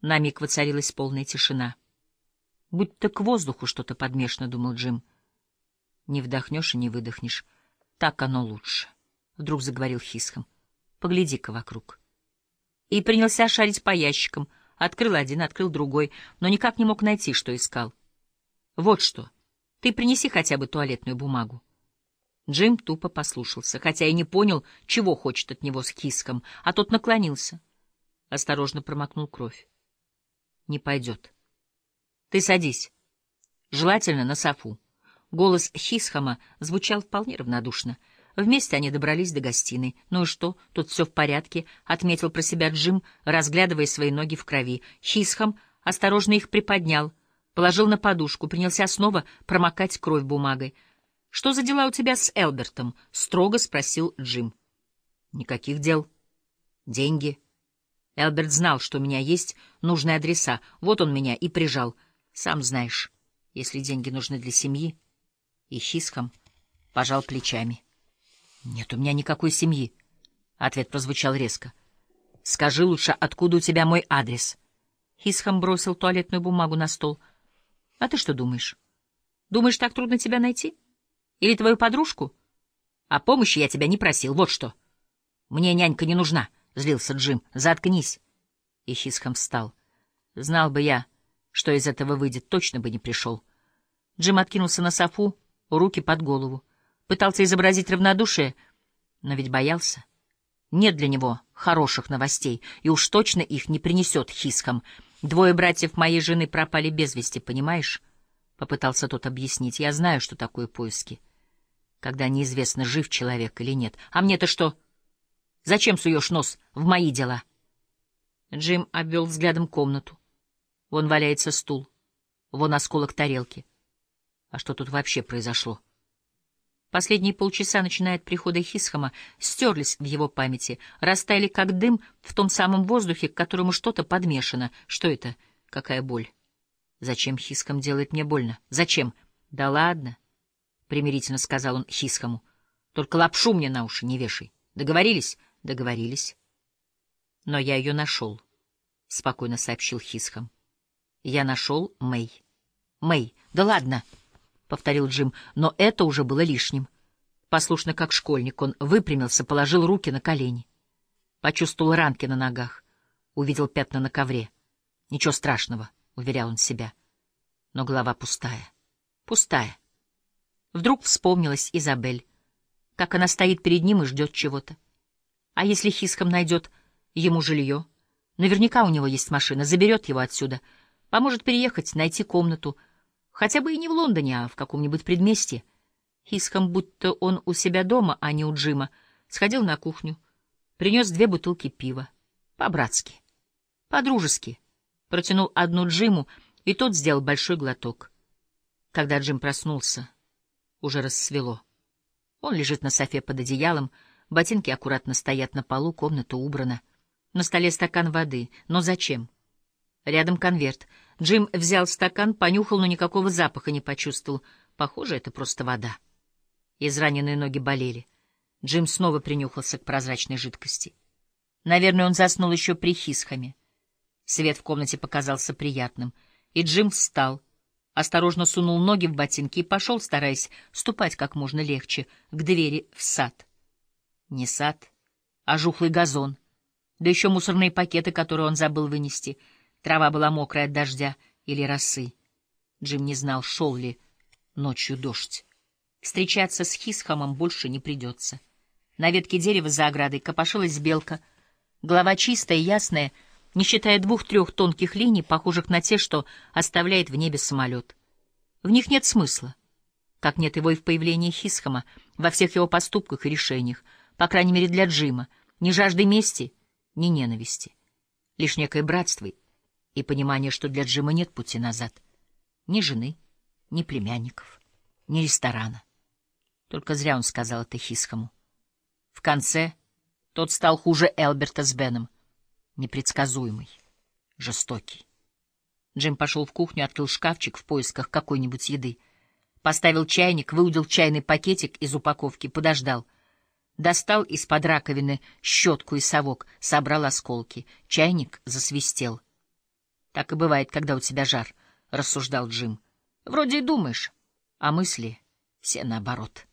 На миг воцарилась полная тишина. Будь-то к воздуху что-то подмешано, — думал Джим. Не вдохнешь и не выдохнешь. Так оно лучше. Вдруг заговорил Хисхом. Погляди-ка вокруг. И принялся шарить по ящикам. Открыл один, открыл другой, но никак не мог найти, что искал. Вот что. Ты принеси хотя бы туалетную бумагу. Джим тупо послушался, хотя и не понял, чего хочет от него с Хиском, а тот наклонился. Осторожно промокнул кровь. Не пойдет. Ты садись. Желательно на софу. Голос Хисхама звучал вполне равнодушно. Вместе они добрались до гостиной. «Ну и что? Тут все в порядке», — отметил про себя Джим, разглядывая свои ноги в крови. Хисхам осторожно их приподнял, положил на подушку, принялся снова промокать кровь бумагой. «Что за дела у тебя с Элбертом?» — строго спросил Джим. «Никаких дел. Деньги». Элберт знал, что у меня есть нужные адреса. Вот он меня и прижал. Сам знаешь, если деньги нужны для семьи... И Хисхам пожал плечами. — Нет у меня никакой семьи. Ответ прозвучал резко. — Скажи лучше, откуда у тебя мой адрес? Хисхам бросил туалетную бумагу на стол. — А ты что думаешь? Думаешь, так трудно тебя найти? Или твою подружку? О помощи я тебя не просил, вот что. — Мне нянька не нужна, — злился Джим. — Заткнись. И Хисхам встал. Знал бы я, что из этого выйдет, точно бы не пришел. Джим откинулся на софу, руки под голову. Пытался изобразить равнодушие, но ведь боялся. Нет для него хороших новостей, и уж точно их не принесет Хисхам. Двое братьев моей жены пропали без вести, понимаешь? Попытался тот объяснить. Я знаю, что такое поиски. Когда неизвестно, жив человек или нет. А мне-то что? Зачем суешь нос в мои дела? Джим обвел взглядом комнату. Вон валяется стул, вон осколок тарелки. А что тут вообще произошло? Последние полчаса, начиная от прихода Хисхама, стерлись в его памяти, растаяли как дым в том самом воздухе, к которому что-то подмешано. Что это? Какая боль? Зачем Хисхам делает мне больно? Зачем? Да ладно, — примирительно сказал он Хисхаму. Только лапшу мне на уши не вешай. Договорились? Договорились. Но я ее нашел, — спокойно сообщил Хисхам. Я нашел Мэй. Мэй, да ладно, —— повторил Джим, но это уже было лишним. Послушно, как школьник, он выпрямился, положил руки на колени. Почувствовал ранки на ногах, увидел пятна на ковре. Ничего страшного, — уверял он себя. Но голова пустая, пустая. Вдруг вспомнилась Изабель, как она стоит перед ним и ждет чего-то. А если Хиском найдет ему жилье? Наверняка у него есть машина, заберет его отсюда, поможет переехать, найти комнату — Хотя бы и не в Лондоне, а в каком-нибудь предместье. Хисхам, будто он у себя дома, а не у Джима, сходил на кухню, принес две бутылки пива. По-братски, по-дружески. Протянул одну Джиму, и тот сделал большой глоток. Когда Джим проснулся, уже рассвело. Он лежит на софе под одеялом, ботинки аккуратно стоят на полу, комната убрана. На столе стакан воды. Но зачем? Рядом конверт — Джим взял стакан, понюхал, но никакого запаха не почувствовал. Похоже, это просто вода. Израненные ноги болели. Джим снова принюхался к прозрачной жидкости. Наверное, он заснул еще при хисхаме. Свет в комнате показался приятным, и Джим встал, осторожно сунул ноги в ботинки и пошел, стараясь ступать как можно легче, к двери в сад. Не сад, а жухлый газон, да еще мусорные пакеты, которые он забыл вынести — Трава была мокрая от дождя или росы. Джим не знал, шел ли ночью дождь. Встречаться с Хисхамом больше не придется. На ветке дерева за оградой копошилась белка. Голова чистая, ясная, не считая двух-трех тонких линий, похожих на те, что оставляет в небе самолет. В них нет смысла, как нет его и в появлении Хисхама, во всех его поступках и решениях, по крайней мере для Джима, ни жажды мести, ни ненависти. Лишь некое братство и понимание, что для Джима нет пути назад. Ни жены, ни племянников, ни ресторана. Только зря он сказал это Хисхаму. В конце тот стал хуже Элберта с Беном. Непредсказуемый, жестокий. Джим пошел в кухню, открыл шкафчик в поисках какой-нибудь еды. Поставил чайник, выудил чайный пакетик из упаковки, подождал. Достал из-под раковины щетку и совок, собрал осколки. Чайник засвистел — Так и бывает, когда у тебя жар, — рассуждал Джим. Вроде и думаешь, а мысли все наоборот.